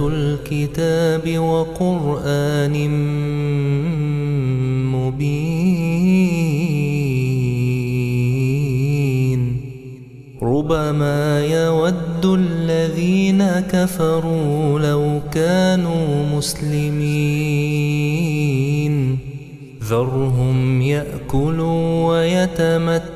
الكتاب وقرآن مبين ربما يود الذين كفروا لو كانوا مسلمين ذرهم يأكلوا ويتمتعوا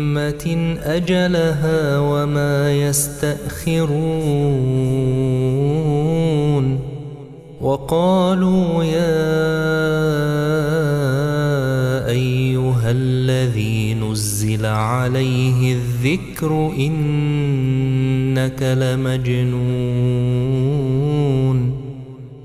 أجلها وما يستأخرون وقالوا يا أيها الذي نزل عليه الذكر إنك لمجنون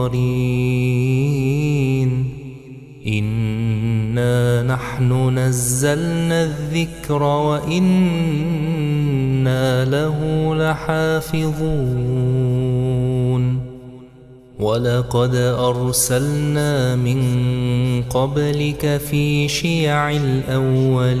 منظرين إنا نحن نزلنا الذكر وإنا له لحافظون. ولقد أرسلنا من قبلك في شيع الأولين.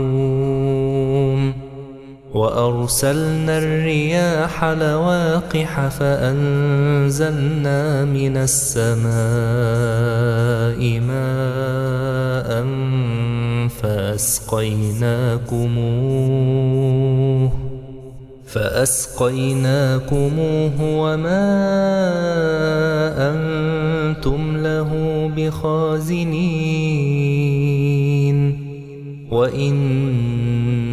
وأرسلنا الرياح لواقح فأنزلنا من السماء ماء فأسقيناكموه فأسقيناكموه وما أنتم له بخازنين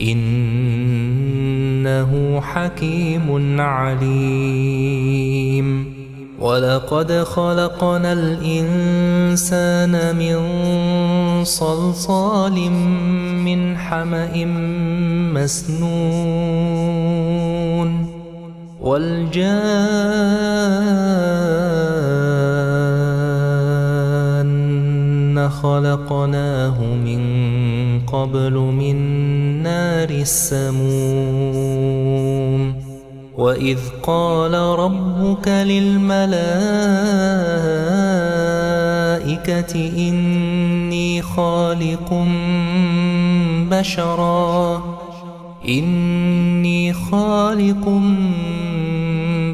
إنه حكيم عليم. ولقد خلقنا الإنسان من صلصال من حمأ مسنون. والجان خلقناه من قبل من نار السموم وإذ قال ربك للملائكة إني خالق بشرا إني خالق بشرا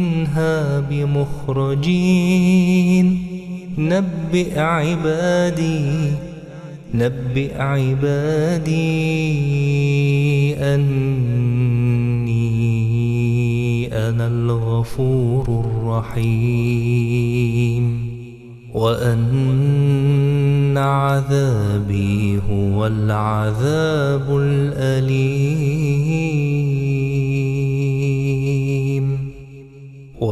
منها بمخرجين. نبئ عبادي نبئ عبادي أني أنا الغفور الرحيم. وأن عذابي هو العذاب الأليم.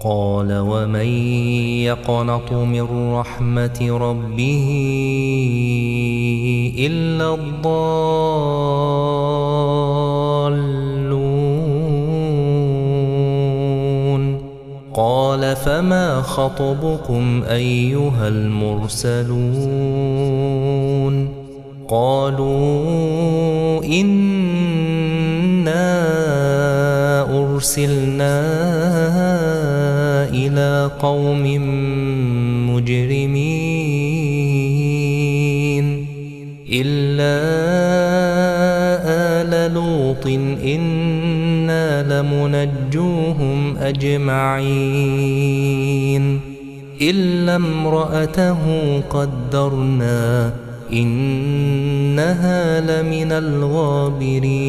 قال ومن يقنط من رحمة ربه إلا الضالون قال فما خطبكم أيها المرسلون قالوا إنا أرسلنا إلى قوم مجرمين إلا آل لوط إنا لمنجوهم أجمعين إلا امرأته قدرنا إنها لمن الغابرين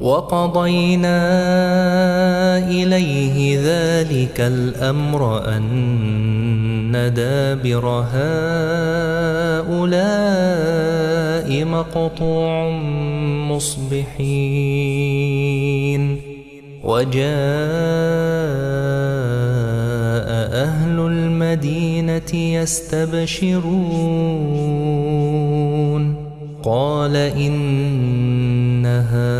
وقضينا إليه ذلك الأمر أن دابر هؤلاء مقطوع مصبحين وجاء أهل المدينة يستبشرون قال إن هؤلاء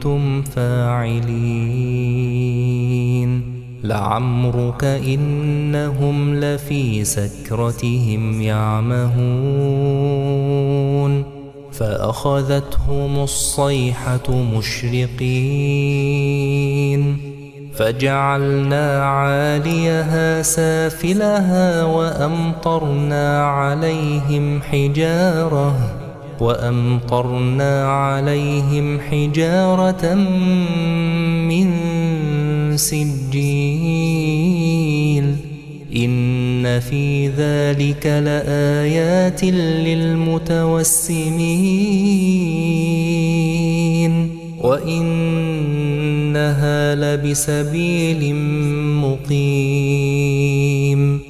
كنتم فاعلين. لعمرك إنهم لفي سكرتهم يعمهون. فأخذتهم الصيحة مشرقين. فجعلنا عاليها سافلها وأمطرنا عليهم حجارة. وأمطرنا عليهم حجارة من سجيل. إن في ذلك لآيات للمتوسمين. وإنها لبسبيل مقيم.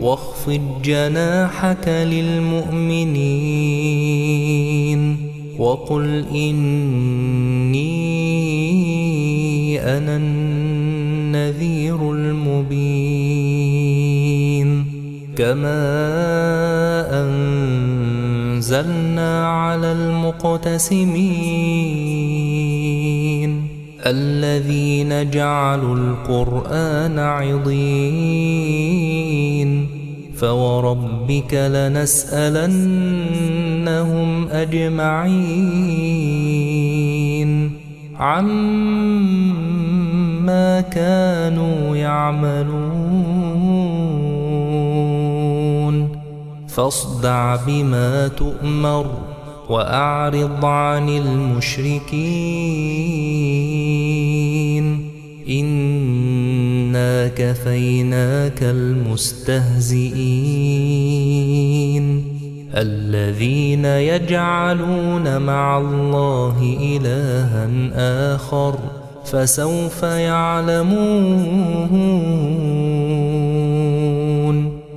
واخفض جناحك للمؤمنين وقل إني أنا النذير المبين كما أنزلنا على المقتسمين الذين جعلوا القرآن عضين فوربك لنسألنهم أجمعين عما كانوا يعملون فاصدع بما تؤمر وأعرض عن المشركين. إنا كفيناك المستهزئين. الذين يجعلون مع الله إلها آخر فسوف يعلمون.